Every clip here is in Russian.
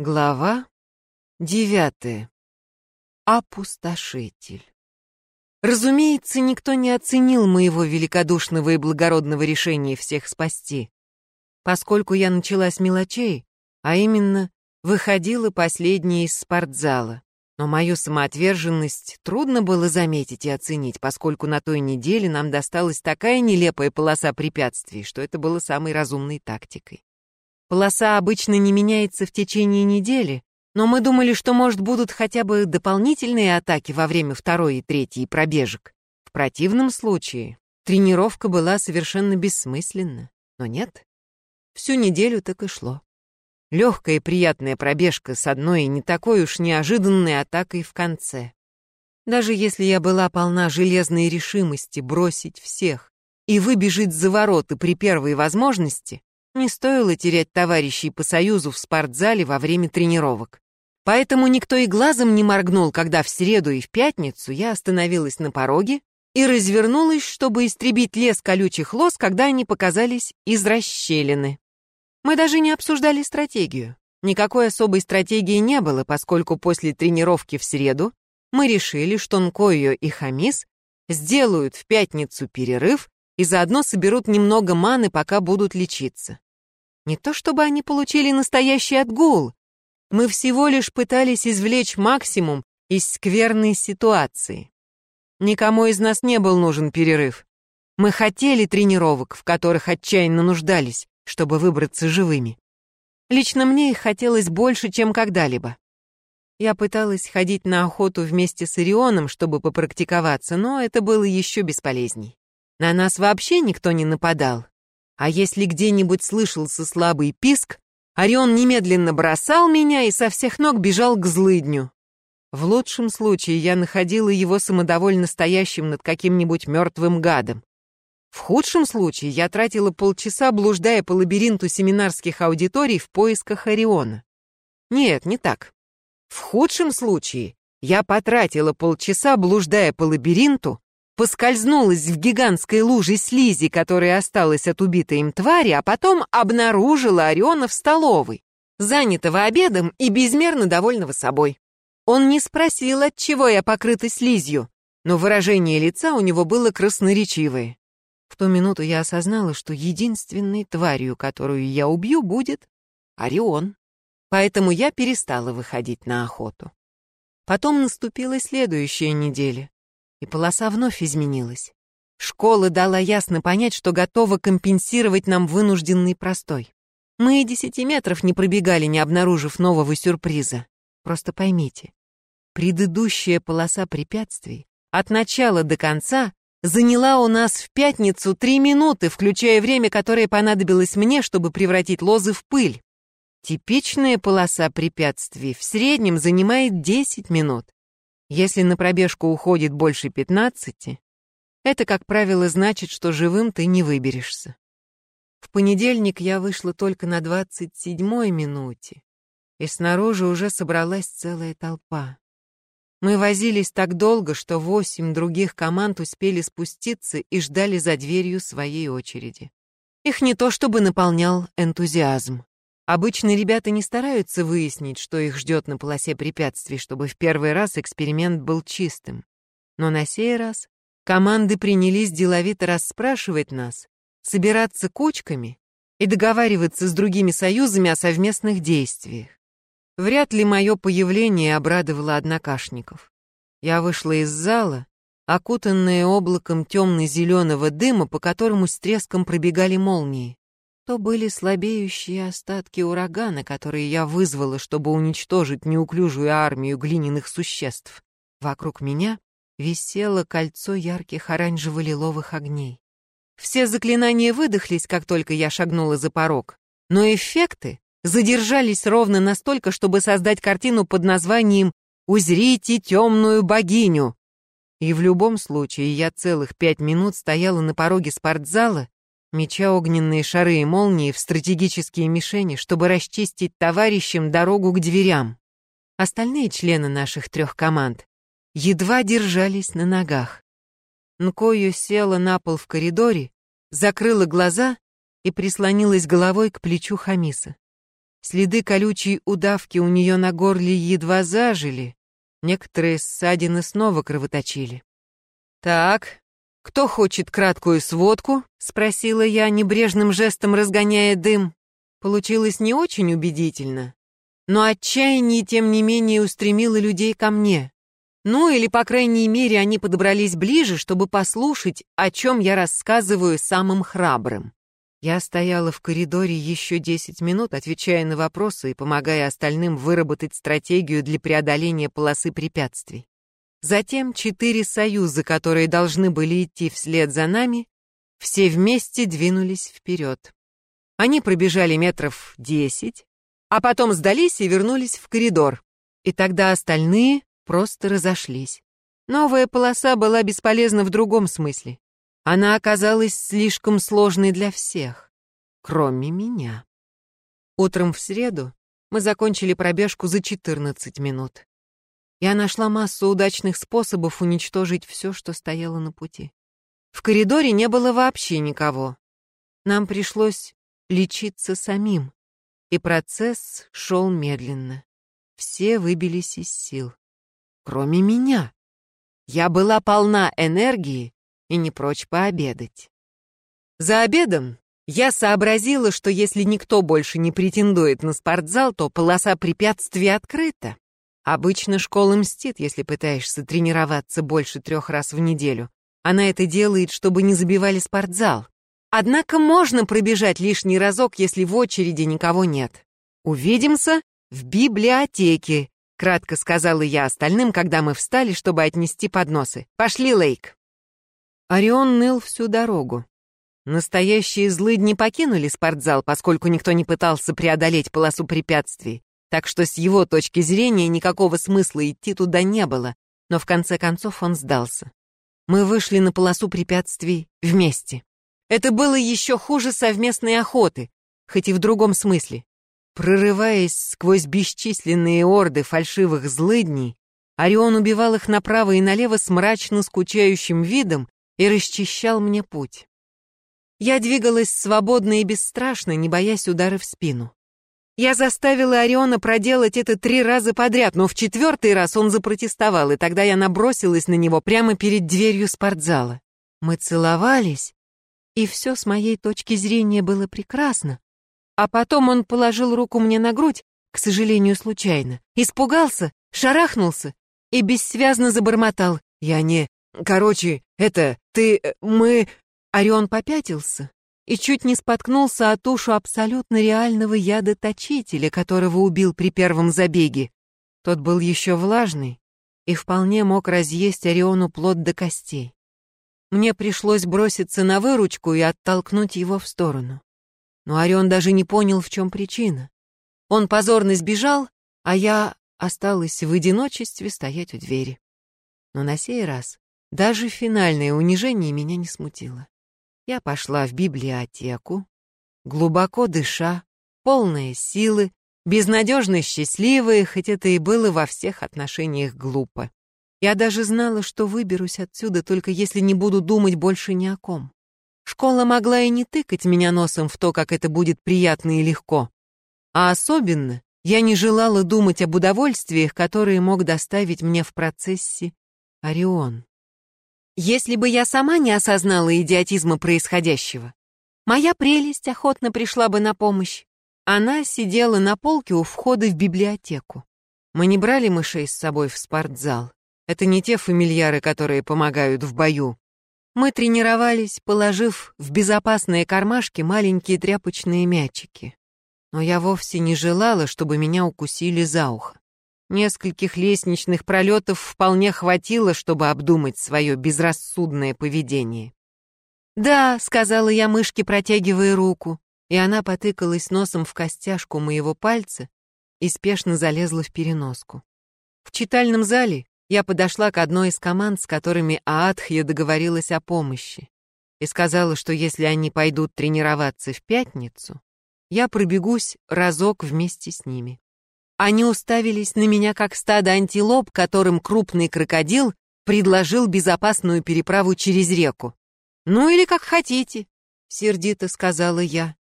Глава девятая. Опустошитель. Разумеется, никто не оценил моего великодушного и благородного решения всех спасти, поскольку я начала с мелочей, а именно выходила последняя из спортзала. Но мою самоотверженность трудно было заметить и оценить, поскольку на той неделе нам досталась такая нелепая полоса препятствий, что это было самой разумной тактикой. Полоса обычно не меняется в течение недели, но мы думали, что, может, будут хотя бы дополнительные атаки во время второй и третьей пробежек. В противном случае тренировка была совершенно бессмысленна. Но нет, всю неделю так и шло. Легкая и приятная пробежка с одной не такой уж неожиданной атакой в конце. Даже если я была полна железной решимости бросить всех и выбежать за ворота при первой возможности, не стоило терять товарищей по союзу в спортзале во время тренировок. Поэтому никто и глазом не моргнул, когда в среду и в пятницу я остановилась на пороге и развернулась, чтобы истребить лес колючих лос, когда они показались из расщелины. Мы даже не обсуждали стратегию. Никакой особой стратегии не было, поскольку после тренировки в среду мы решили, что Нкойо и Хамис сделают в пятницу перерыв и заодно соберут немного маны, пока будут лечиться. Не то чтобы они получили настоящий отгул. Мы всего лишь пытались извлечь максимум из скверной ситуации. Никому из нас не был нужен перерыв. Мы хотели тренировок, в которых отчаянно нуждались, чтобы выбраться живыми. Лично мне их хотелось больше, чем когда-либо. Я пыталась ходить на охоту вместе с Орионом, чтобы попрактиковаться, но это было еще бесполезней. На нас вообще никто не нападал. А если где-нибудь слышался слабый писк, Орион немедленно бросал меня и со всех ног бежал к злыдню. В лучшем случае я находила его самодовольно стоящим над каким-нибудь мертвым гадом. В худшем случае я тратила полчаса, блуждая по лабиринту семинарских аудиторий в поисках Ориона. Нет, не так. В худшем случае я потратила полчаса, блуждая по лабиринту, поскользнулась в гигантской луже слизи, которая осталась от убитой им твари, а потом обнаружила Ориона в столовой, занятого обедом и безмерно довольного собой. Он не спросил, от чего я покрыта слизью, но выражение лица у него было красноречивое. В ту минуту я осознала, что единственной тварью, которую я убью, будет Орион. Поэтому я перестала выходить на охоту. Потом наступила следующая неделя и полоса вновь изменилась. Школа дала ясно понять, что готова компенсировать нам вынужденный простой. Мы и десяти метров не пробегали, не обнаружив нового сюрприза. Просто поймите, предыдущая полоса препятствий от начала до конца заняла у нас в пятницу три минуты, включая время, которое понадобилось мне, чтобы превратить лозы в пыль. Типичная полоса препятствий в среднем занимает 10 минут. Если на пробежку уходит больше 15, это, как правило, значит, что живым ты не выберешься. В понедельник я вышла только на 27-й минуте, и снаружи уже собралась целая толпа. Мы возились так долго, что восемь других команд успели спуститься и ждали за дверью своей очереди. Их не то чтобы наполнял энтузиазм. Обычно ребята не стараются выяснить, что их ждет на полосе препятствий, чтобы в первый раз эксперимент был чистым. Но на сей раз команды принялись деловито расспрашивать нас, собираться кучками и договариваться с другими союзами о совместных действиях. Вряд ли мое появление обрадовало однокашников. Я вышла из зала, окутанная облаком темно-зеленого дыма, по которому с треском пробегали молнии то были слабеющие остатки урагана, которые я вызвала, чтобы уничтожить неуклюжую армию глиняных существ. Вокруг меня висело кольцо ярких оранжево-лиловых огней. Все заклинания выдохлись, как только я шагнула за порог, но эффекты задержались ровно настолько, чтобы создать картину под названием «Узрите темную богиню». И в любом случае я целых пять минут стояла на пороге спортзала меча огненные шары и молнии в стратегические мишени, чтобы расчистить товарищам дорогу к дверям. Остальные члены наших трех команд едва держались на ногах. Нкою села на пол в коридоре, закрыла глаза и прислонилась головой к плечу Хамиса. Следы колючей удавки у нее на горле едва зажили, некоторые ссадины снова кровоточили. «Так, кто хочет краткую сводку?» — спросила я, небрежным жестом разгоняя дым. Получилось не очень убедительно, но отчаяние, тем не менее, устремило людей ко мне. Ну, или, по крайней мере, они подобрались ближе, чтобы послушать, о чем я рассказываю самым храбрым. Я стояла в коридоре еще 10 минут, отвечая на вопросы и помогая остальным выработать стратегию для преодоления полосы препятствий. Затем четыре союза, которые должны были идти вслед за нами, все вместе двинулись вперед. Они пробежали метров десять, а потом сдались и вернулись в коридор. И тогда остальные просто разошлись. Новая полоса была бесполезна в другом смысле. Она оказалась слишком сложной для всех, кроме меня. Утром в среду мы закончили пробежку за 14 минут. Я нашла массу удачных способов уничтожить все, что стояло на пути. В коридоре не было вообще никого. Нам пришлось лечиться самим, и процесс шел медленно. Все выбились из сил, кроме меня. Я была полна энергии и не прочь пообедать. За обедом я сообразила, что если никто больше не претендует на спортзал, то полоса препятствий открыта. Обычно школа мстит, если пытаешься тренироваться больше трех раз в неделю. Она это делает, чтобы не забивали спортзал. Однако можно пробежать лишний разок, если в очереди никого нет. Увидимся в библиотеке, кратко сказала я остальным, когда мы встали, чтобы отнести подносы. Пошли, Лейк. Орион ныл всю дорогу. Настоящие злыдни покинули спортзал, поскольку никто не пытался преодолеть полосу препятствий, так что с его точки зрения никакого смысла идти туда не было, но в конце концов он сдался. Мы вышли на полосу препятствий вместе. Это было еще хуже совместной охоты, хоть и в другом смысле. Прорываясь сквозь бесчисленные орды фальшивых злыдней, Орион убивал их направо и налево с мрачно скучающим видом и расчищал мне путь. Я двигалась свободно и бесстрашно, не боясь удара в спину. Я заставила Ориона проделать это три раза подряд, но в четвертый раз он запротестовал, и тогда я набросилась на него прямо перед дверью спортзала. Мы целовались, и все с моей точки зрения было прекрасно. А потом он положил руку мне на грудь, к сожалению, случайно, испугался, шарахнулся и бессвязно забормотал. Я не... Короче, это... Ты... Э, мы...» Орион попятился и чуть не споткнулся о тушу абсолютно реального ядоточителя, которого убил при первом забеге. Тот был еще влажный и вполне мог разъесть Ориону плод до костей. Мне пришлось броситься на выручку и оттолкнуть его в сторону. Но Орион даже не понял, в чем причина. Он позорно сбежал, а я осталась в одиночестве стоять у двери. Но на сей раз даже финальное унижение меня не смутило. Я пошла в библиотеку, глубоко дыша, полная силы, безнадежно счастливая, хоть это и было во всех отношениях глупо. Я даже знала, что выберусь отсюда, только если не буду думать больше ни о ком. Школа могла и не тыкать меня носом в то, как это будет приятно и легко. А особенно я не желала думать об удовольствиях, которые мог доставить мне в процессе Орион. Если бы я сама не осознала идиотизма происходящего, моя прелесть охотно пришла бы на помощь. Она сидела на полке у входа в библиотеку. Мы не брали мышей с собой в спортзал. Это не те фамильяры, которые помогают в бою. Мы тренировались, положив в безопасные кармашки маленькие тряпочные мячики. Но я вовсе не желала, чтобы меня укусили за ухо. Нескольких лестничных пролетов вполне хватило, чтобы обдумать свое безрассудное поведение. «Да», — сказала я мышке, протягивая руку, и она потыкалась носом в костяшку моего пальца и спешно залезла в переноску. В читальном зале я подошла к одной из команд, с которыми Аатхья договорилась о помощи, и сказала, что если они пойдут тренироваться в пятницу, я пробегусь разок вместе с ними. Они уставились на меня, как стадо антилоп, которым крупный крокодил предложил безопасную переправу через реку. «Ну или как хотите», — сердито сказала я.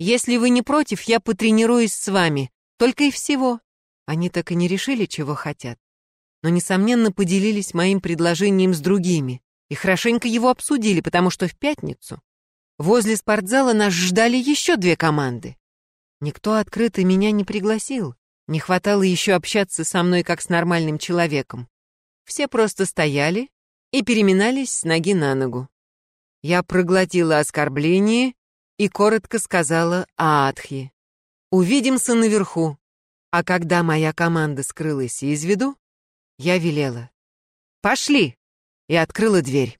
Если вы не против, я потренируюсь с вами. Только и всего». Они так и не решили, чего хотят. Но, несомненно, поделились моим предложением с другими и хорошенько его обсудили, потому что в пятницу возле спортзала нас ждали еще две команды. Никто открыто меня не пригласил. Не хватало еще общаться со мной как с нормальным человеком. Все просто стояли и переминались с ноги на ногу. Я проглотила оскорбление и коротко сказала Аатхи. «Увидимся наверху». А когда моя команда скрылась из виду, я велела. «Пошли!» и открыла дверь.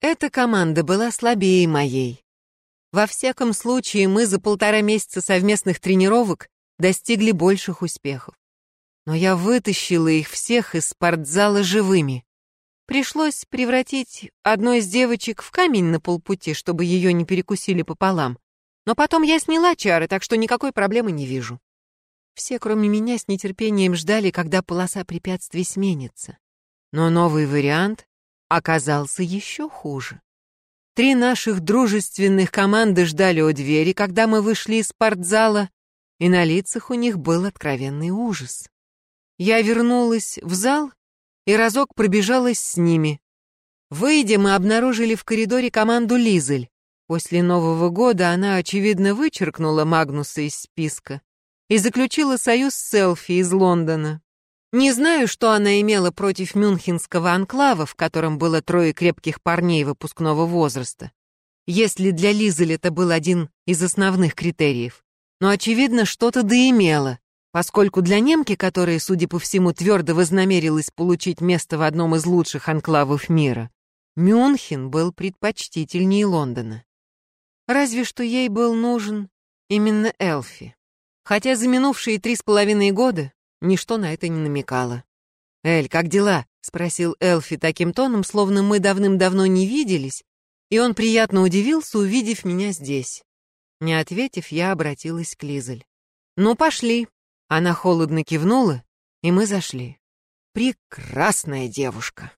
Эта команда была слабее моей. Во всяком случае, мы за полтора месяца совместных тренировок достигли больших успехов. Но я вытащила их всех из спортзала живыми. Пришлось превратить одну из девочек в камень на полпути, чтобы ее не перекусили пополам. Но потом я сняла чары, так что никакой проблемы не вижу. Все, кроме меня, с нетерпением ждали, когда полоса препятствий сменится. Но новый вариант оказался еще хуже. Три наших дружественных команды ждали у двери, когда мы вышли из спортзала, и на лицах у них был откровенный ужас. Я вернулась в зал и разок пробежалась с ними. Выйдя, мы обнаружили в коридоре команду Лизель. После Нового года она, очевидно, вычеркнула Магнуса из списка и заключила союз с Селфи из Лондона. Не знаю, что она имела против мюнхенского анклава, в котором было трое крепких парней выпускного возраста. Если для Лизель это был один из основных критериев. Но, очевидно, что-то да имело, поскольку для немки, которая, судя по всему, твердо вознамерилась получить место в одном из лучших анклавов мира, Мюнхен был предпочтительнее Лондона. Разве что ей был нужен именно Элфи. Хотя за минувшие три с половиной года ничто на это не намекало. «Эль, как дела?» — спросил Элфи таким тоном, словно мы давным-давно не виделись, и он приятно удивился, увидев меня здесь. Не ответив, я обратилась к Лизель. «Ну, пошли!» Она холодно кивнула, и мы зашли. Прекрасная девушка.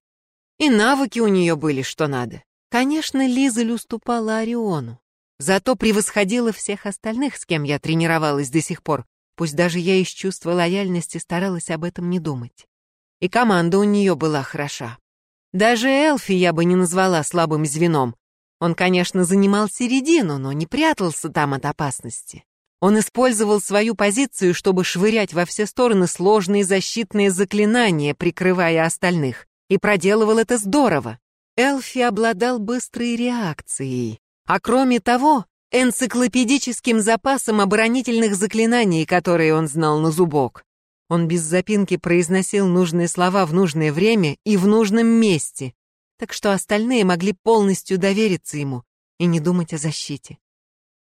И навыки у нее были что надо. Конечно, Лизель уступала Ориону. Зато превосходила всех остальных, с кем я тренировалась до сих пор, пусть даже я из чувства лояльности старалась об этом не думать. И команда у нее была хороша. Даже Элфи я бы не назвала слабым звеном. Он, конечно, занимал середину, но не прятался там от опасности. Он использовал свою позицию, чтобы швырять во все стороны сложные защитные заклинания, прикрывая остальных, и проделывал это здорово. Элфи обладал быстрой реакцией, а кроме того, энциклопедическим запасом оборонительных заклинаний, которые он знал на зубок. Он без запинки произносил нужные слова в нужное время и в нужном месте, так что остальные могли полностью довериться ему и не думать о защите.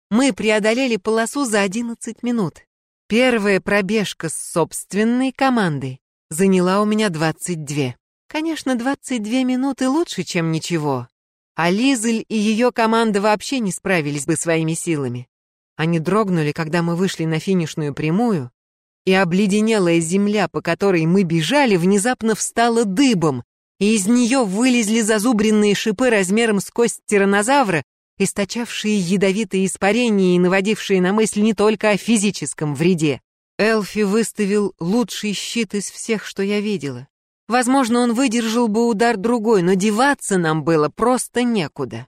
Мы преодолели полосу за 11 минут. Первая пробежка с собственной командой заняла у меня 22. Конечно, 22 минуты лучше, чем ничего. А Лизель и ее команда вообще не справились бы своими силами. Они дрогнули, когда мы вышли на финишную прямую, и обледенелая земля, по которой мы бежали, внезапно встала дыбом, и из нее вылезли зазубренные шипы размером с кость тиранозавра источавшие ядовитые испарения и наводившие на мысль не только о физическом вреде. Элфи выставил лучший щит из всех, что я видела. Возможно, он выдержал бы удар другой, но деваться нам было просто некуда.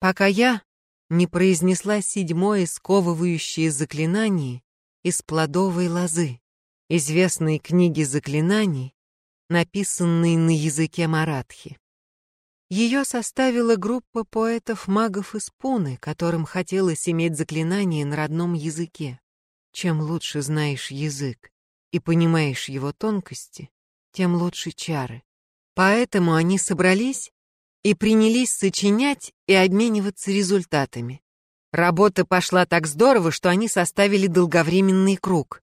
Пока я не произнесла седьмое сковывающее заклинание из плодовой лозы, известной книги заклинаний, написанной на языке маратхи. Ее составила группа поэтов-магов из Пуны, которым хотелось иметь заклинание на родном языке. Чем лучше знаешь язык и понимаешь его тонкости, тем лучше чары. Поэтому они собрались и принялись сочинять и обмениваться результатами. Работа пошла так здорово, что они составили долговременный круг.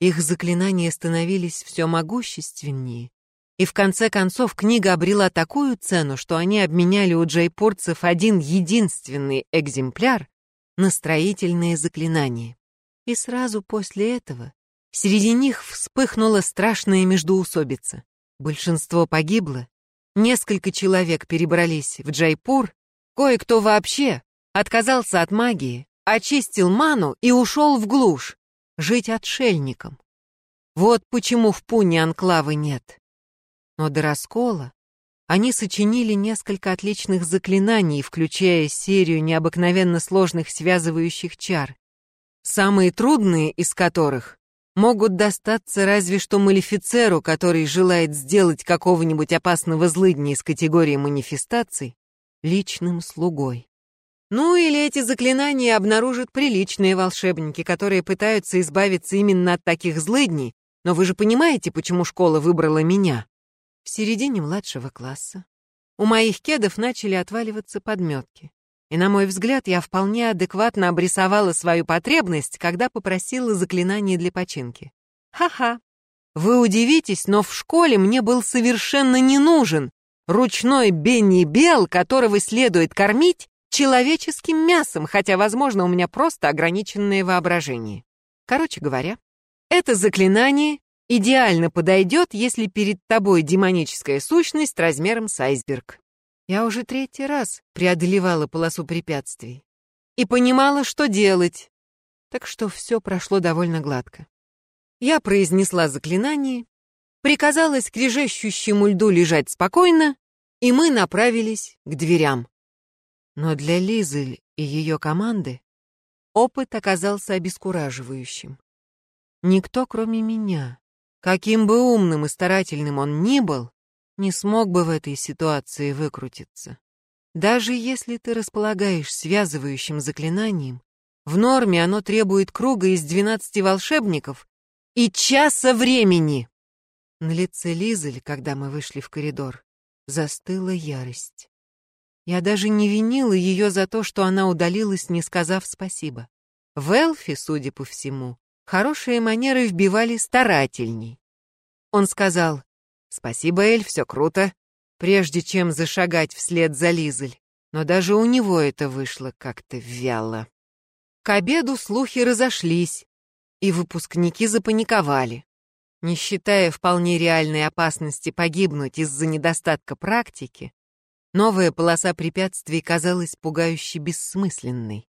Их заклинания становились все могущественнее, и в конце концов книга обрела такую цену, что они обменяли у джайпурцев один единственный экземпляр на строительные заклинания. И сразу после этого среди них вспыхнула страшная междоусобица. Большинство погибло, несколько человек перебрались в Джайпур, кое-кто вообще отказался от магии, очистил ману и ушел в глушь, жить отшельником. Вот почему в Пуне анклавы нет. Но до раскола они сочинили несколько отличных заклинаний, включая серию необыкновенно сложных связывающих чар, самые трудные из которых могут достаться разве что малифицеру, который желает сделать какого-нибудь опасного злыдня из категории манифестаций личным слугой. Ну или эти заклинания обнаружат приличные волшебники, которые пытаются избавиться именно от таких злыдней, но вы же понимаете, почему школа выбрала меня? В середине младшего класса у моих кедов начали отваливаться подметки. И, на мой взгляд, я вполне адекватно обрисовала свою потребность, когда попросила заклинание для починки. Ха-ха. Вы удивитесь, но в школе мне был совершенно не нужен ручной Бенни Бел, которого следует кормить человеческим мясом, хотя, возможно, у меня просто ограниченное воображение. Короче говоря, это заклинание идеально подойдет, если перед тобой демоническая сущность размером с айсберг. Я уже третий раз преодолевала полосу препятствий и понимала, что делать, так что все прошло довольно гладко. Я произнесла заклинание, приказала скрежещущему льду лежать спокойно, и мы направились к дверям. Но для Лизы и ее команды опыт оказался обескураживающим. Никто, кроме меня, каким бы умным и старательным он ни был, не смог бы в этой ситуации выкрутиться. Даже если ты располагаешь связывающим заклинанием, в норме оно требует круга из двенадцати волшебников и часа времени. На лице Лизель, когда мы вышли в коридор, застыла ярость. Я даже не винила ее за то, что она удалилась, не сказав спасибо. В Элфи, судя по всему, хорошие манеры вбивали старательней. Он сказал, «Спасибо, Эль, все круто», прежде чем зашагать вслед за Лизель. Но даже у него это вышло как-то вяло. К обеду слухи разошлись, и выпускники запаниковали. Не считая вполне реальной опасности погибнуть из-за недостатка практики, новая полоса препятствий казалась пугающе бессмысленной.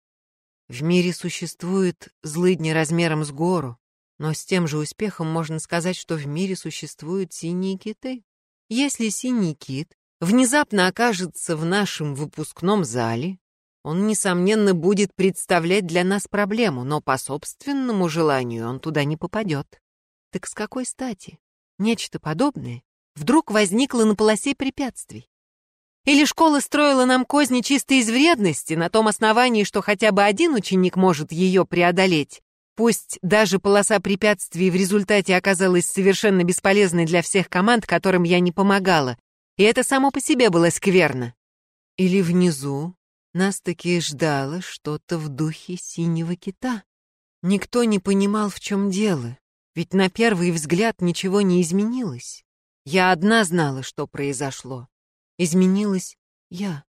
В мире существует злыдни размером с гору, но с тем же успехом можно сказать, что в мире существуют синие киты. Если синий кит внезапно окажется в нашем выпускном зале, он, несомненно, будет представлять для нас проблему, но по собственному желанию он туда не попадет. Так с какой стати? Нечто подобное вдруг возникло на полосе препятствий. Или школа строила нам козни чисто из вредности, на том основании, что хотя бы один ученик может ее преодолеть, Пусть даже полоса препятствий в результате оказалась совершенно бесполезной для всех команд, которым я не помогала, и это само по себе было скверно. Или внизу нас таки ждало что-то в духе синего кита. Никто не понимал, в чем дело, ведь на первый взгляд ничего не изменилось. Я одна знала, что произошло. Изменилась я.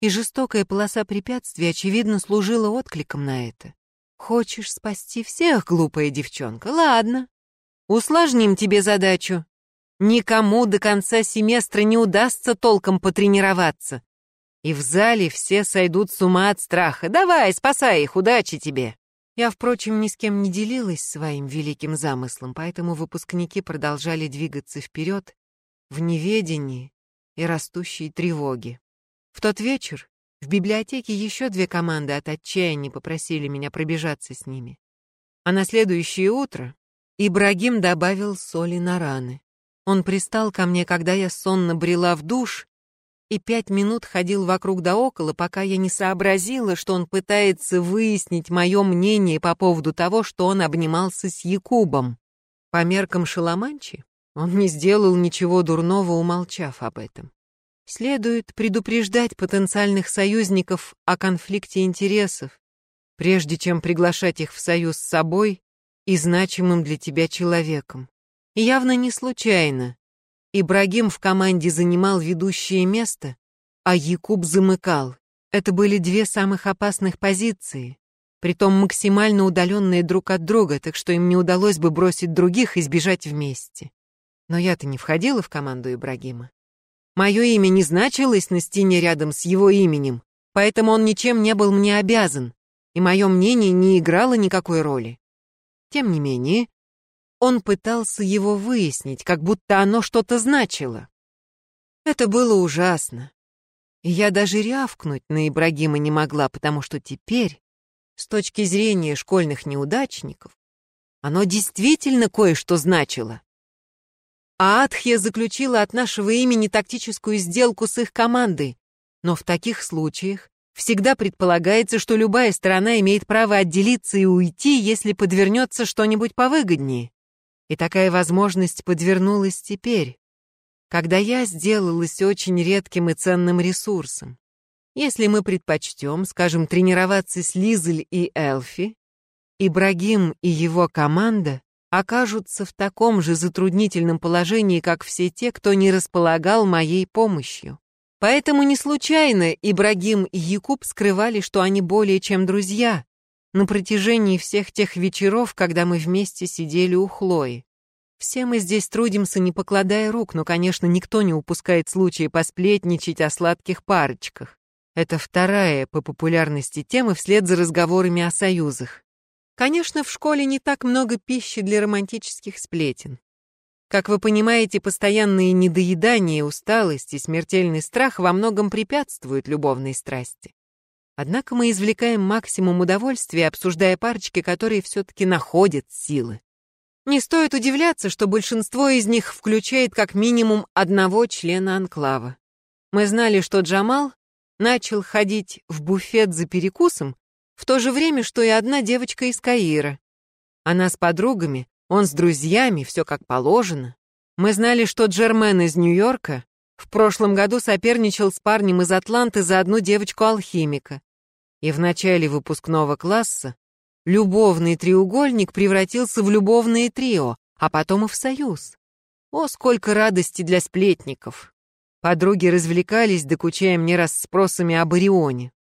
И жестокая полоса препятствий, очевидно, служила откликом на это. Хочешь спасти всех, глупая девчонка? Ладно. Усложним тебе задачу. Никому до конца семестра не удастся толком потренироваться. И в зале все сойдут с ума от страха. Давай, спасай их, удачи тебе. Я, впрочем, ни с кем не делилась своим великим замыслом, поэтому выпускники продолжали двигаться вперед в неведении и растущей тревоге. В тот вечер в библиотеке еще две команды от отчаяния попросили меня пробежаться с ними. А на следующее утро Ибрагим добавил соли на раны. Он пристал ко мне, когда я сонно брела в душ, и пять минут ходил вокруг да около, пока я не сообразила, что он пытается выяснить мое мнение по поводу того, что он обнимался с Якубом. По меркам Шаламанчи он не сделал ничего дурного, умолчав об этом. Следует предупреждать потенциальных союзников о конфликте интересов, прежде чем приглашать их в союз с собой и значимым для тебя человеком. И явно не случайно. Ибрагим в команде занимал ведущее место, а Якуб замыкал. Это были две самых опасных позиции, притом максимально удаленные друг от друга, так что им не удалось бы бросить других и сбежать вместе. Но я-то не входила в команду Ибрагима. Мое имя не значилось на стене рядом с его именем, поэтому он ничем не был мне обязан. и мое мнение не играло никакой роли. Тем не менее, он пытался его выяснить, как будто оно что-то значило. Это было ужасно. Я даже рявкнуть на Ибрагима не могла, потому что теперь, с точки зрения школьных неудачников, оно действительно кое-что значило. А Адхья заключила от нашего имени тактическую сделку с их командой, но в таких случаях всегда предполагается, что любая сторона имеет право отделиться и уйти, если подвернется что-нибудь повыгоднее. И такая возможность подвернулась теперь, когда я сделалась очень редким и ценным ресурсом. Если мы предпочтем, скажем, тренироваться с Лизель и Элфи, Ибрагим и его команда окажутся в таком же затруднительном положении, как все те, кто не располагал моей помощью. Поэтому не случайно Ибрагим и Якуб скрывали, что они более чем друзья, на протяжении всех тех вечеров, когда мы вместе сидели у Хлои. Все мы здесь трудимся, не покладая рук, но, конечно, никто не упускает случая посплетничать о сладких парочках. Это вторая по популярности тема вслед за разговорами о союзах. Конечно, в школе не так много пищи для романтических сплетен. Как вы понимаете, постоянные недоедания, усталость и смертельный страх во многом препятствуют любовной страсти. Однако мы извлекаем максимум удовольствия, обсуждая парочки, которые все-таки находят силы. Не стоит удивляться, что большинство из них включает как минимум одного члена анклава. Мы знали, что Джамал начал ходить в буфет за перекусом в то же время, что и одна девочка из Каира. Она с подругами, он с друзьями, все как положено. Мы знали, что Джермен из Нью-Йорка в прошлом году соперничал с парнем из Атланты за одну девочку-алхимика. И в начале выпускного класса Любовный треугольник превратился в любовное трио, а потом и в союз. О, сколько радости для сплетников! Подруги развлекались, докучая мне расспросами об Орионе.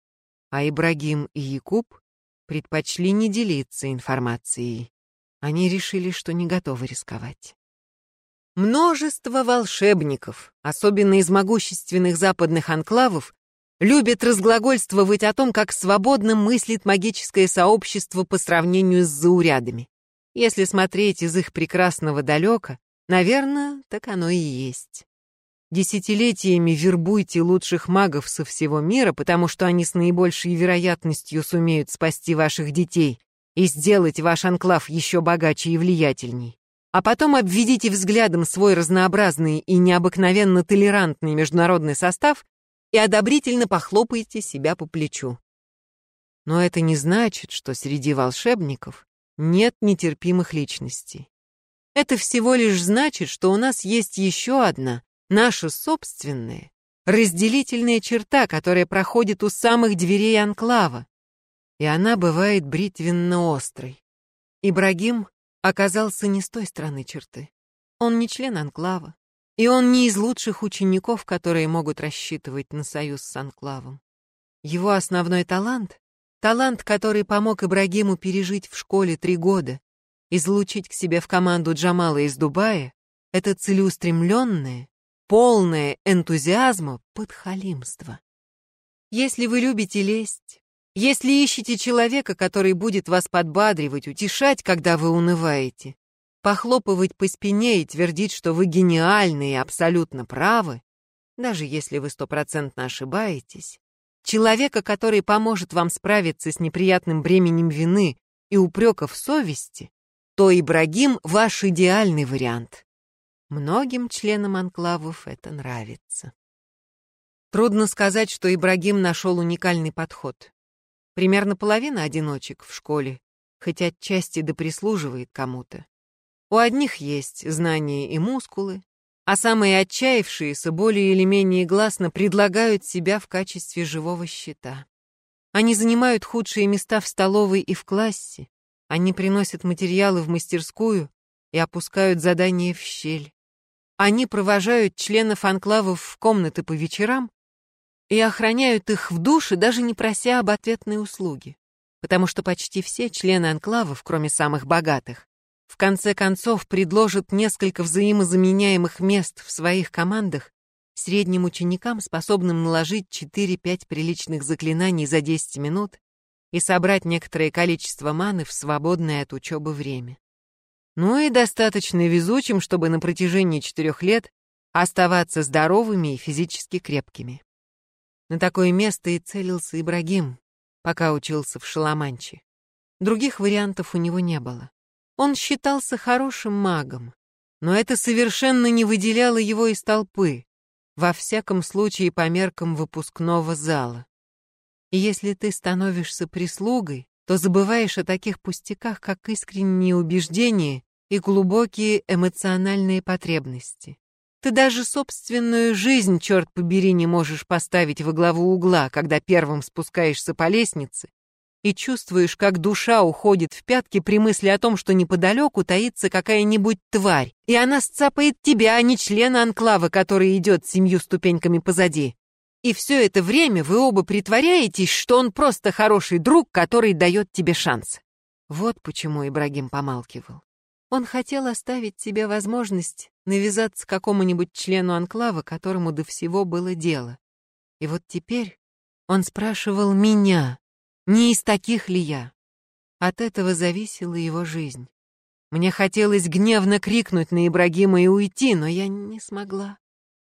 А Ибрагим и Якуб предпочли не делиться информацией. Они решили, что не готовы рисковать. Множество волшебников, особенно из могущественных западных анклавов, любят разглагольствовать о том, как свободно мыслит магическое сообщество по сравнению с заурядами. Если смотреть из их прекрасного далека, наверное, так оно и есть. Десятилетиями вербуйте лучших магов со всего мира, потому что они с наибольшей вероятностью сумеют спасти ваших детей и сделать ваш анклав еще богаче и влиятельней. А потом обведите взглядом свой разнообразный и необыкновенно толерантный международный состав и одобрительно похлопаете себя по плечу. Но это не значит, что среди волшебников нет нетерпимых личностей. Это всего лишь значит, что у нас есть еще одна, наша собственная, разделительная черта, которая проходит у самых дверей анклава, и она бывает бритвенно-острой. Ибрагим оказался не с той стороны черты. Он не член анклава, и он не из лучших учеников, которые могут рассчитывать на союз с Анклавом. Его основной талант — талант, который помог Ибрагиму пережить в школе три года, излучить к себе в команду Джамала из Дубая — это целеустремленное, полное энтузиазма подхалимство. Если вы любите лесть, если ищете человека, который будет вас подбадривать, утешать, когда вы унываете, похлопывать по спине и твердить, что вы гениальны и абсолютно правы, даже если вы стопроцентно ошибаетесь, человека, который поможет вам справиться с неприятным бременем вины и упреков совести, то Ибрагим — ваш идеальный вариант. Многим членам анклавов это нравится. Трудно сказать, что Ибрагим нашел уникальный подход. Примерно половина одиночек в школе, хоть отчасти да прислуживает кому-то. У одних есть знания и мускулы, а самые отчаявшиеся более или менее гласно предлагают себя в качестве живого щита. Они занимают худшие места в столовой и в классе, они приносят материалы в мастерскую и опускают задания в щель. Они провожают членов анклавов в комнаты по вечерам и охраняют их в душе, даже не прося об ответной услуге, потому что почти все члены анклавов, кроме самых богатых, в конце концов предложит несколько взаимозаменяемых мест в своих командах средним ученикам, способным наложить 4-5 приличных заклинаний за 10 минут и собрать некоторое количество маны в свободное от учебы время. Ну и достаточно везучим, чтобы на протяжении четырех лет оставаться здоровыми и физически крепкими. На такое место и целился Ибрагим, пока учился в Шаламанче. Других вариантов у него не было. Он считался хорошим магом, но это совершенно не выделяло его из толпы, во всяком случае по меркам выпускного зала. И если ты становишься прислугой, то забываешь о таких пустяках, как искренние убеждения и глубокие эмоциональные потребности. Ты даже собственную жизнь, черт побери, не можешь поставить во главу угла, когда первым спускаешься по лестнице и чувствуешь, как душа уходит в пятки при мысли о том, что неподалеку таится какая-нибудь тварь, и она сцапает тебя, а не члена анклава, который идет семью ступеньками позади. И все это время вы оба притворяетесь, что он просто хороший друг, который дает тебе шанс. Вот почему Ибрагим помалкивал. Он хотел оставить себе возможность навязаться какому-нибудь члену анклава, которому до всего было дело. И вот теперь он спрашивал меня, не из таких ли я? От этого зависела его жизнь. Мне хотелось гневно крикнуть на Ибрагима и уйти, но я не смогла.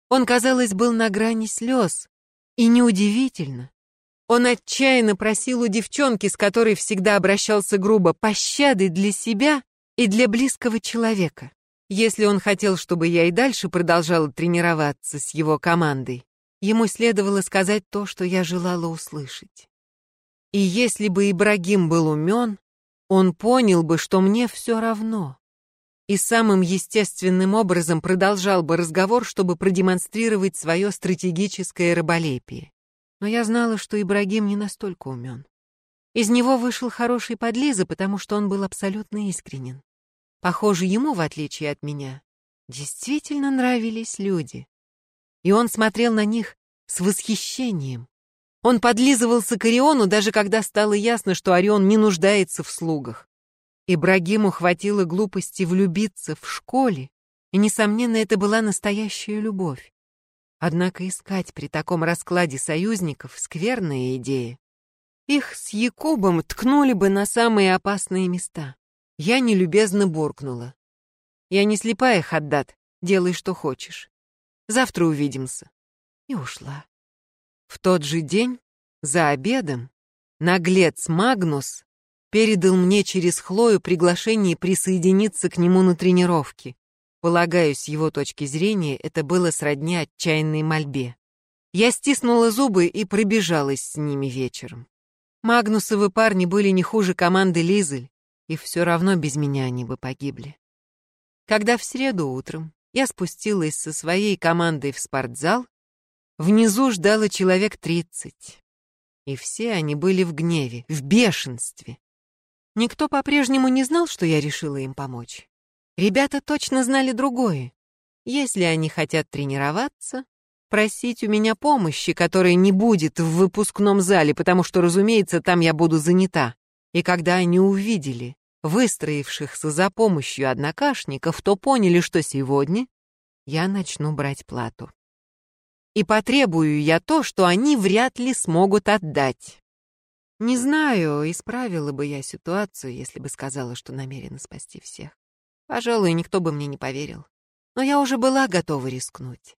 Он, казалось, был на грани слез. И неудивительно. Он отчаянно просил у девчонки, с которой всегда обращался грубо, пощады для себя и для близкого человека. Если он хотел, чтобы я и дальше продолжала тренироваться с его командой, ему следовало сказать то, что я желала услышать. И если бы Ибрагим был умен, он понял бы, что мне все равно. И самым естественным образом продолжал бы разговор, чтобы продемонстрировать свое стратегическое раболепие. Но я знала, что Ибрагим не настолько умен. Из него вышел хороший подлиза, потому что он был абсолютно искренен. Похоже, ему, в отличие от меня, действительно нравились люди. И он смотрел на них с восхищением, он подлизывался к Ориону, даже когда стало ясно, что Орион не нуждается в слугах. Ибрагиму хватило глупости влюбиться в школе, и, несомненно, это была настоящая любовь. Однако искать при таком раскладе союзников — скверная идея. Их с Якубом ткнули бы на самые опасные места. Я нелюбезно буркнула. «Я не слепая, Хаддат, делай, что хочешь. Завтра увидимся». И ушла. В тот же день, за обедом, наглец Магнус передал мне через Хлою приглашение присоединиться к нему на тренировки. Полагаю, его точки зрения это было сродни отчаянной мольбе. Я стиснула зубы и пробежалась с ними вечером. Магнусовы парни были не хуже команды Лизель, и все равно без меня они бы погибли. Когда в среду утром я спустилась со своей командой в спортзал, Внизу ждало человек тридцать. И все они были в гневе, в бешенстве. Никто по-прежнему не знал, что я решила им помочь. Ребята точно знали другое. Если они хотят тренироваться, просить у меня помощи, которой не будет в выпускном зале, потому что, разумеется, там я буду занята. И когда они увидели выстроившихся за помощью однокашников, то поняли, что сегодня я начну брать плату и потребую я то, что они вряд ли смогут отдать. Не знаю, исправила бы я ситуацию, если бы сказала, что намерена спасти всех. Пожалуй, никто бы мне не поверил. Но я уже была готова рискнуть.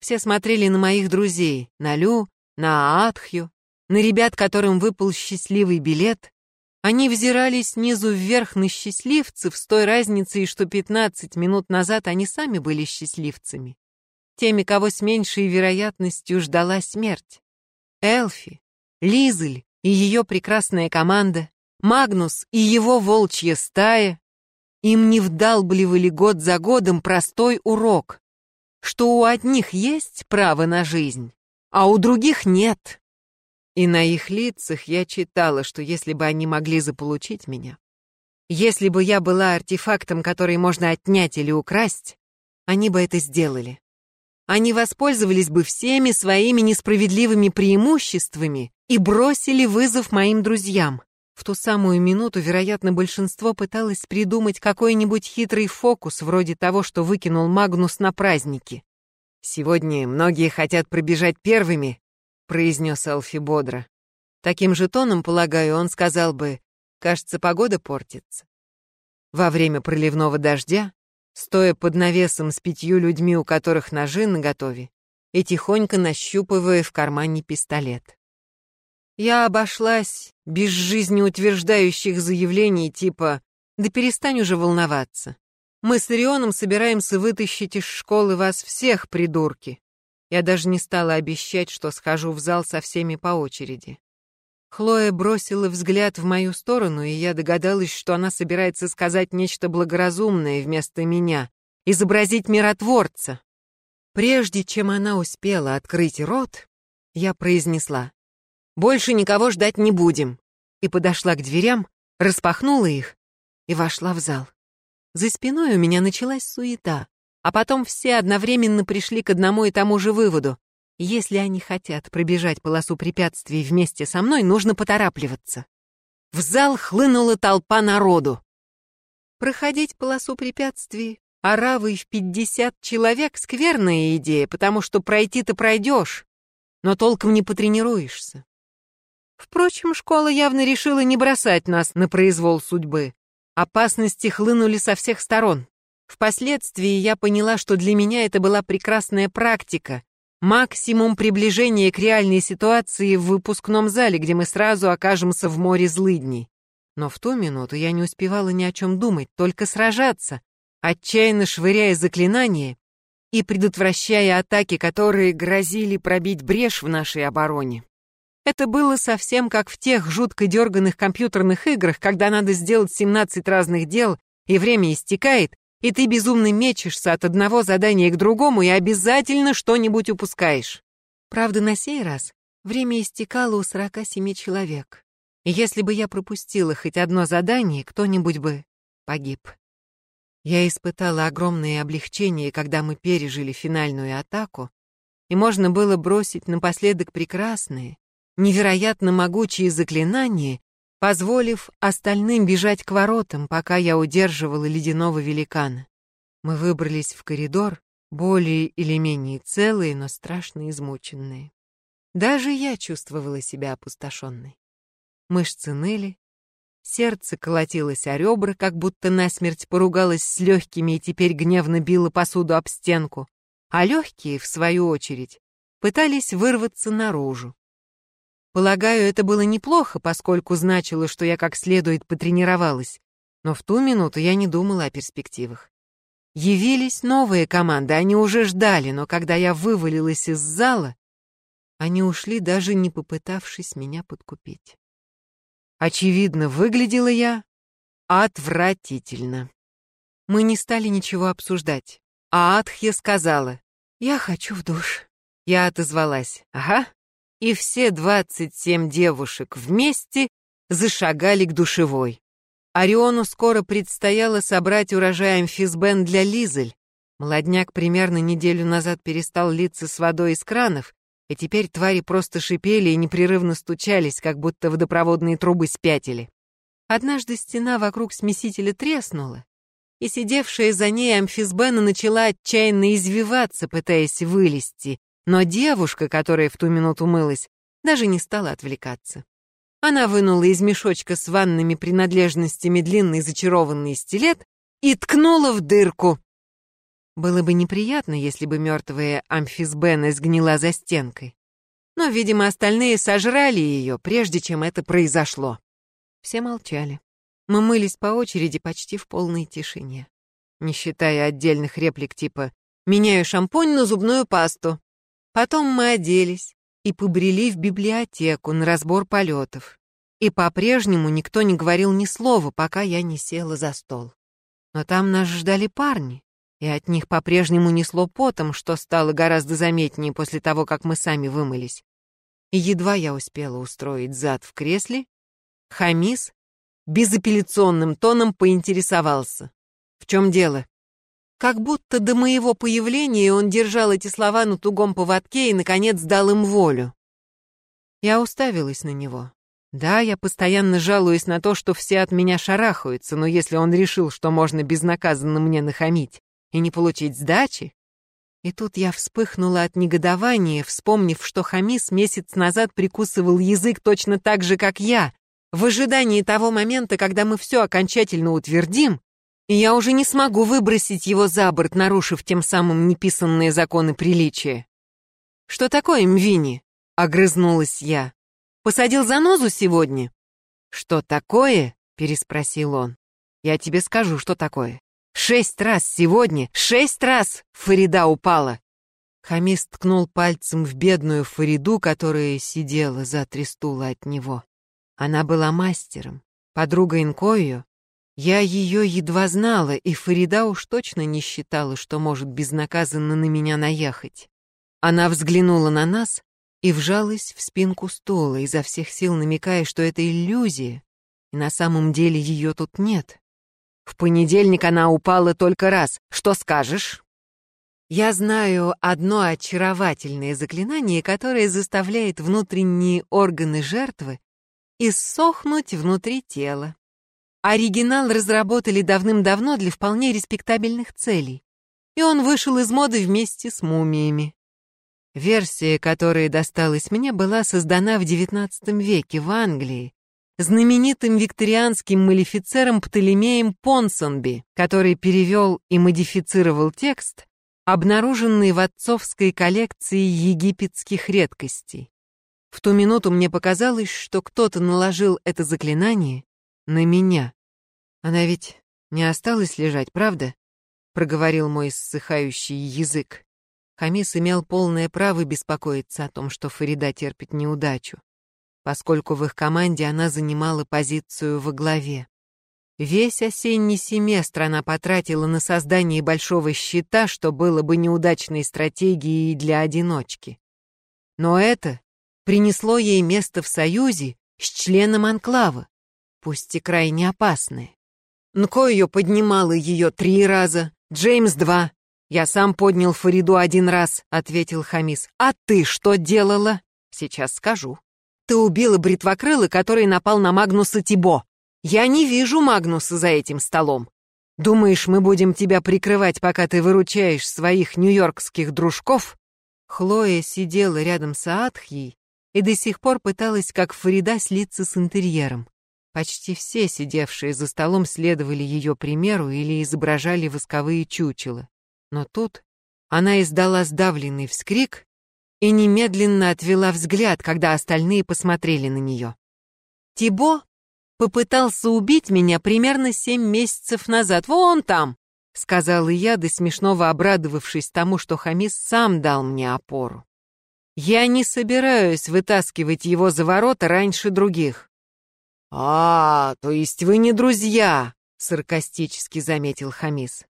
Все смотрели на моих друзей, на Лю, на Аатхью, на ребят, которым выпал счастливый билет. Они взирали снизу вверх на счастливцев с той разницей, что 15 минут назад они сами были счастливцами теми, кого с меньшей вероятностью ждала смерть. Элфи, Лизель и ее прекрасная команда, Магнус и его волчья стая. Им не вдалбливали год за годом простой урок, что у одних есть право на жизнь, а у других нет. И на их лицах я читала, что если бы они могли заполучить меня, если бы я была артефактом, который можно отнять или украсть, они бы это сделали они воспользовались бы всеми своими несправедливыми преимуществами и бросили вызов моим друзьям. В ту самую минуту, вероятно, большинство пыталось придумать какой-нибудь хитрый фокус, вроде того, что выкинул Магнус на праздники. «Сегодня многие хотят пробежать первыми», — произнес Алфи бодро. Таким же тоном, полагаю, он сказал бы, кажется, погода портится. Во время проливного дождя, стоя под навесом с пятью людьми, у которых ножи наготове, и тихонько нащупывая в кармане пистолет. Я обошлась без жизнеутверждающих заявлений типа «Да перестань уже волноваться. Мы с Рионом собираемся вытащить из школы вас всех, придурки». Я даже не стала обещать, что схожу в зал со всеми по очереди. Хлоя бросила взгляд в мою сторону, и я догадалась, что она собирается сказать нечто благоразумное вместо меня, изобразить миротворца. Прежде чем она успела открыть рот, я произнесла «Больше никого ждать не будем», и подошла к дверям, распахнула их и вошла в зал. За спиной у меня началась суета, а потом все одновременно пришли к одному и тому же выводу. Если они хотят пробежать полосу препятствий вместе со мной, нужно поторапливаться. В зал хлынула толпа народу. Проходить полосу препятствий оравой в пятьдесят человек — скверная идея, потому что пройти ты пройдешь, но толком не потренируешься. Впрочем, школа явно решила не бросать нас на произвол судьбы. Опасности хлынули со всех сторон. Впоследствии я поняла, что для меня это была прекрасная практика, Максимум приближения к реальной ситуации в выпускном зале, где мы сразу окажемся в море злыдней. Но в ту минуту я не успевала ни о чем думать, только сражаться, отчаянно швыряя заклинания и предотвращая атаки, которые грозили пробить брешь в нашей обороне. Это было совсем как в тех жутко дерганных компьютерных играх, когда надо сделать 17 разных дел, и время истекает, и ты безумно мечешься от одного задания к другому и обязательно что-нибудь упускаешь. Правда, на сей раз время истекало у 47 человек. И если бы я пропустила хоть одно задание, кто-нибудь бы погиб. Я испытала огромное облегчение, когда мы пережили финальную атаку, и можно было бросить напоследок прекрасные, невероятно могучие заклинания позволив остальным бежать к воротам, пока я удерживала ледяного великана. Мы выбрались в коридор, более или менее целые, но страшно измученные. Даже я чувствовала себя опустошенной. Мышцы ныли, сердце колотилось о ребра, как будто насмерть поругалась с легкими и теперь гневно била посуду об стенку, а легкие, в свою очередь, пытались вырваться наружу. Полагаю, это было неплохо, поскольку значило, что я как следует потренировалась. Но в ту минуту я не думала о перспективах. Явились новые команды, они уже ждали, но когда я вывалилась из зала, они ушли, даже не попытавшись меня подкупить. Очевидно, выглядела я отвратительно. Мы не стали ничего обсуждать, а Адхья сказала, «Я хочу в душ». Я отозвалась, «Ага, и все двадцать семь девушек вместе зашагали к душевой. Ориону скоро предстояло собрать урожай амфисбен для Лизель. Молодняк примерно неделю назад перестал литься с водой из кранов, и теперь твари просто шипели и непрерывно стучались, как будто водопроводные трубы спятили. Однажды стена вокруг смесителя треснула, и сидевшая за ней амфисбена начала отчаянно извиваться, пытаясь вылезти, но девушка, которая в ту минуту мылась, даже не стала отвлекаться. Она вынула из мешочка с ванными принадлежностями длинный зачарованный стилет и ткнула в дырку. Было бы неприятно, если бы мертвая амфисбена сгнила за стенкой. Но, видимо, остальные сожрали ее, прежде чем это произошло. Все молчали. Мы мылись по очереди почти в полной тишине. Не считая отдельных реплик типа «меняю шампунь на зубную пасту», Потом мы оделись и побрели в библиотеку на разбор полетов. И по-прежнему никто не говорил ни слова, пока я не села за стол. Но там нас ждали парни, и от них по-прежнему несло потом, что стало гораздо заметнее после того, как мы сами вымылись. И едва я успела устроить зад в кресле, Хамис безапелляционным тоном поинтересовался. «В чем дело?» Как будто до моего появления он держал эти слова на тугом поводке и, наконец, дал им волю. Я уставилась на него. Да, я постоянно жалуюсь на то, что все от меня шарахаются, но если он решил, что можно безнаказанно мне нахамить и не получить сдачи, И тут я вспыхнула от негодования, вспомнив, что Хамис месяц назад прикусывал язык точно так же, как я, в ожидании того момента, когда мы все окончательно утвердим, я уже не смогу выбросить его за борт, нарушив тем самым неписанные законы приличия. «Что такое, Мвини?» — огрызнулась я. «Посадил занозу сегодня?» «Что такое?» — переспросил он. «Я тебе скажу, что такое. Шесть раз сегодня, шесть раз Фарида упала!» Хамис ткнул пальцем в бедную Фариду, которая сидела за три стула от него. Она была мастером, подруга Инкою. Я ее едва знала, и Фарида уж точно не считала, что может безнаказанно на меня наехать. Она взглянула на нас и вжалась в спинку стула, изо всех сил намекая, что это иллюзия, и на самом деле ее тут нет. В понедельник она упала только раз. Что скажешь? Я знаю одно очаровательное заклинание, которое заставляет внутренние органы жертвы иссохнуть внутри тела. Оригинал разработали давным-давно для вполне респектабельных целей, и он вышел из моды вместе с мумиями. Версия, которая досталась мне, была создана в XIX веке в Англии знаменитым викторианским малифицером Птолемеем Понсонби, который перевел и модифицировал текст, обнаруженный в отцовской коллекции египетских редкостей. В ту минуту мне показалось, что кто-то наложил это заклинание на меня. Она ведь не осталась лежать, правда? Проговорил мой ссыхающий язык. Хамис имел полное право беспокоиться о том, что Фарида терпит неудачу, поскольку в их команде она занимала позицию во главе. Весь осенний семестр она потратила на создание большого щита, что было бы неудачной стратегией для одиночки. Но это принесло ей место в союзе с членом анклава, пусть и крайне опасное. Нко ее поднимала ее три раза, Джеймс два. Я сам поднял Фариду один раз, ответил Хамис. А ты что делала? Сейчас скажу. Ты убила бритвокрыла, который напал на Магнуса Тибо. Я не вижу Магнуса за этим столом. Думаешь, мы будем тебя прикрывать, пока ты выручаешь своих нью-йоркских дружков? Хлоя сидела рядом с Аатхьей и до сих пор пыталась, как Фарида, слиться с интерьером. Почти все, сидевшие за столом, следовали ее примеру или изображали восковые чучела. Но тут она издала сдавленный вскрик и немедленно отвела взгляд, когда остальные посмотрели на нее. «Тибо попытался убить меня примерно семь месяцев назад, вон там!» — сказала я, до смешного обрадовавшись тому, что Хамис сам дал мне опору. Я не собираюсь вытаскивать его за ворота раньше других. А, то есть вы не друзья, саркастически заметил Хамис.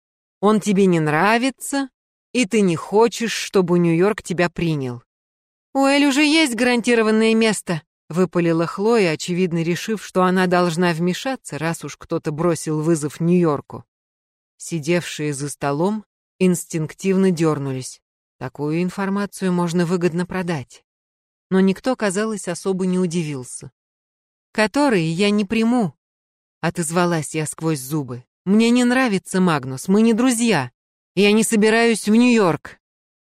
Он тебе не нравится, и ты не хочешь, чтобы Нью-Йорк тебя принял. У Эль уже есть гарантированное место, выпалила Хлоя, очевидно решив, что она должна вмешаться, раз уж кто-то бросил вызов Нью-Йорку. Сидевшие за столом инстинктивно дернулись. Такую информацию можно выгодно продать. Но никто, казалось, особо не удивился. «Которые я не приму», — отозвалась я сквозь зубы. «Мне не нравится Магнус, мы не друзья. Я не собираюсь в Нью-Йорк».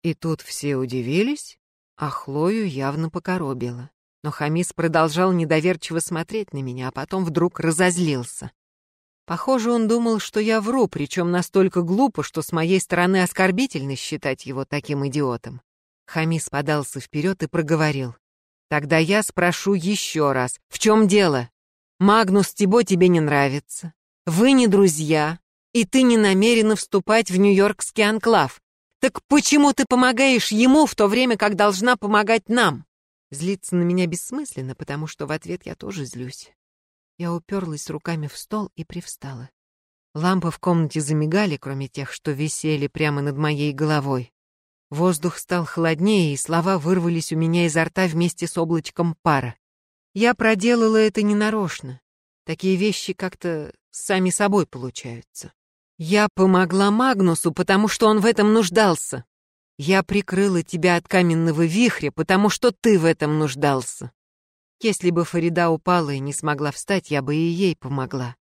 И тут все удивились, а Хлою явно покоробило. Но Хамис продолжал недоверчиво смотреть на меня, а потом вдруг разозлился. Похоже, он думал, что я вру, причем настолько глупо, что с моей стороны оскорбительно считать его таким идиотом. Хамис подался вперед и проговорил. «Тогда я спрошу еще раз, в чем дело? Магнус Тибо тебе не нравится. Вы не друзья, и ты не намерена вступать в Нью-Йоркский анклав. Так почему ты помогаешь ему в то время, как должна помогать нам?» Злиться на меня бессмысленно, потому что в ответ я тоже злюсь. Я уперлась руками в стол и привстала. Лампы в комнате замигали, кроме тех, что висели прямо над моей головой. Воздух стал холоднее, и слова вырвались у меня изо рта вместе с облачком пара. Я проделала это ненарочно. Такие вещи как-то сами собой получаются. Я помогла Магнусу, потому что он в этом нуждался. Я прикрыла тебя от каменного вихря, потому что ты в этом нуждался. Если бы Фарида упала и не смогла встать, я бы и ей помогла.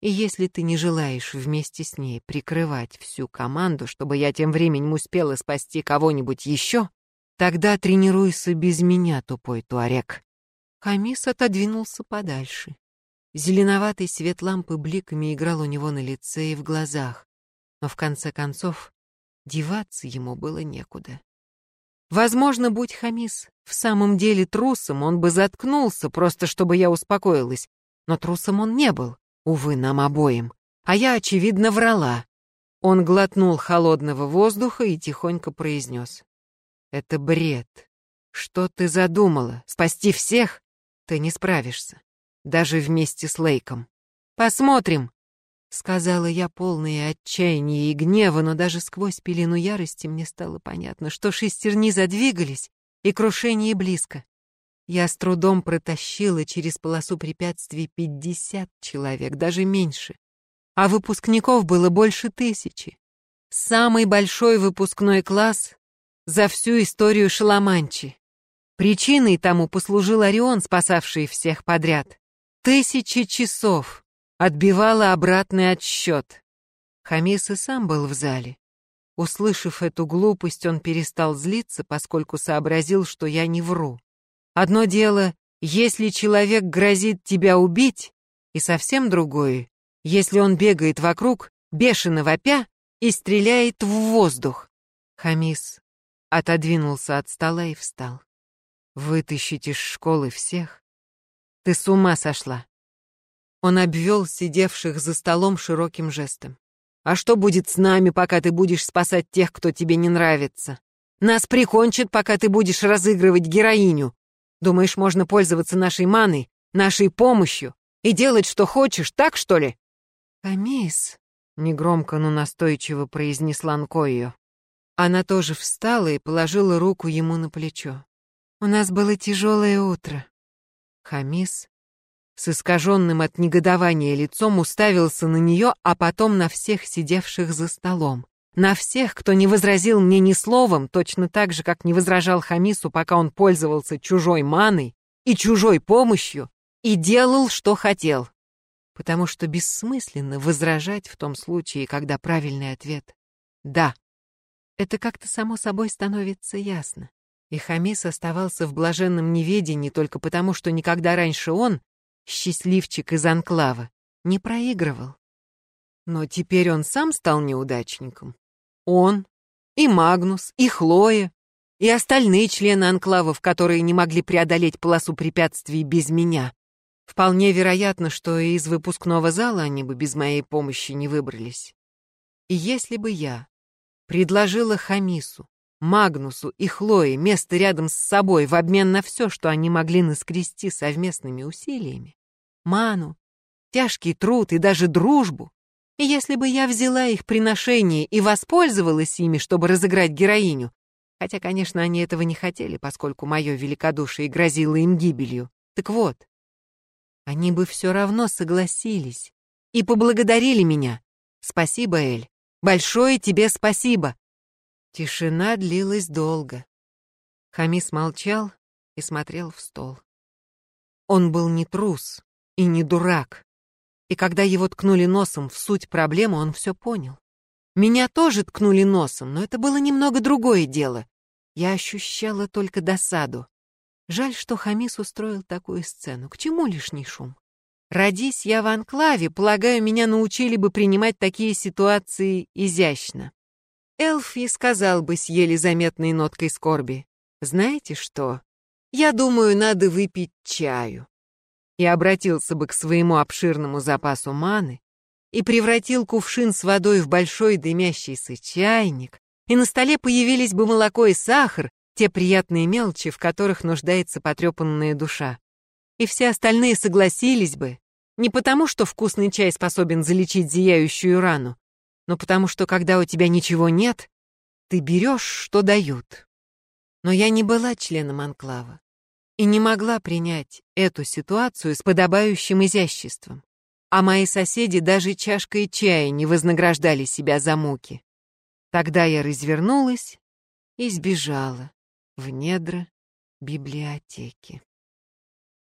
И если ты не желаешь вместе с ней прикрывать всю команду, чтобы я тем временем успела спасти кого-нибудь еще, тогда тренируйся без меня, тупой туарек». Хамис отодвинулся подальше. Зеленоватый свет лампы бликами играл у него на лице и в глазах, но в конце концов деваться ему было некуда. Возможно, будь Хамис в самом деле трусом, он бы заткнулся, просто чтобы я успокоилась, но трусом он не был. Увы, нам обоим. А я, очевидно, врала. Он глотнул холодного воздуха и тихонько произнес. «Это бред. Что ты задумала? Спасти всех? Ты не справишься. Даже вместе с Лейком. Посмотрим!» Сказала я полное отчаяния и гнева, но даже сквозь пелену ярости мне стало понятно, что шестерни задвигались, и крушение близко. Я с трудом протащила через полосу препятствий пятьдесят человек, даже меньше. А выпускников было больше тысячи. Самый большой выпускной класс за всю историю Шаламанчи. Причиной тому послужил Орион, спасавший всех подряд. Тысячи часов отбивала обратный отсчет. Хамис и сам был в зале. Услышав эту глупость, он перестал злиться, поскольку сообразил, что я не вру. Одно дело, если человек грозит тебя убить, и совсем другое, если он бегает вокруг, бешено вопя, и стреляет в воздух. Хамис отодвинулся от стола и встал. «Вытащить из школы всех? Ты с ума сошла!» Он обвел сидевших за столом широким жестом. «А что будет с нами, пока ты будешь спасать тех, кто тебе не нравится? Нас прикончат, пока ты будешь разыгрывать героиню. Думаешь, можно пользоваться нашей маной, нашей помощью и делать, что хочешь, так, что ли?» «Камис», — негромко, но настойчиво произнесла Нкойо. Она тоже встала и положила руку ему на плечо. «У нас было тяжелое утро». Хамис с искаженным от негодования лицом уставился на нее, а потом на всех сидевших за столом. На всех, кто не возразил мне ни словом, точно так же, как не возражал Хамису, пока он пользовался чужой маной и чужой помощью, и делал, что хотел. Потому что бессмысленно возражать в том случае, когда правильный ответ — «да». Это как-то само собой становится ясно. И Хамис оставался в блаженном неведении только потому, что никогда раньше он, счастливчик из Анклава, не проигрывал. Но теперь он сам стал неудачником. Он, и Магнус, и Хлоя, и остальные члены анклавов, которые не могли преодолеть полосу препятствий без меня. Вполне вероятно, что и из выпускного зала они бы без моей помощи не выбрались. И если бы я предложила Хамису, Магнусу и Хлое место рядом с собой в обмен на все, что они могли наскрести совместными усилиями, ману, тяжкий труд и даже дружбу, если бы я взяла их приношение и воспользовалась ими, чтобы разыграть героиню, хотя, конечно, они этого не хотели, поскольку мое великодушие грозило им гибелью, так вот, они бы все равно согласились и поблагодарили меня. Спасибо, Эль. Большое тебе спасибо. Тишина длилась долго. Хамис молчал и смотрел в стол. Он был не трус и не дурак. И когда его ткнули носом в суть проблемы, он все понял. Меня тоже ткнули носом, но это было немного другое дело. Я ощущала только досаду. Жаль, что Хамис устроил такую сцену. К чему лишний шум? Родись я в анклаве, полагаю, меня научили бы принимать такие ситуации изящно. Элфи сказал бы с еле заметной ноткой скорби. «Знаете что? Я думаю, надо выпить чаю и обратился бы к своему обширному запасу маны и превратил кувшин с водой в большой дымящийся чайник, и на столе появились бы молоко и сахар, те приятные мелочи, в которых нуждается потрепанная душа. И все остальные согласились бы, не потому, что вкусный чай способен залечить зияющую рану, но потому что, когда у тебя ничего нет, ты берешь, что дают. Но я не была членом анклава и не могла принять эту ситуацию с подобающим изяществом. А мои соседи даже чашкой чая не вознаграждали себя за муки. Тогда я развернулась и сбежала в недра библиотеки.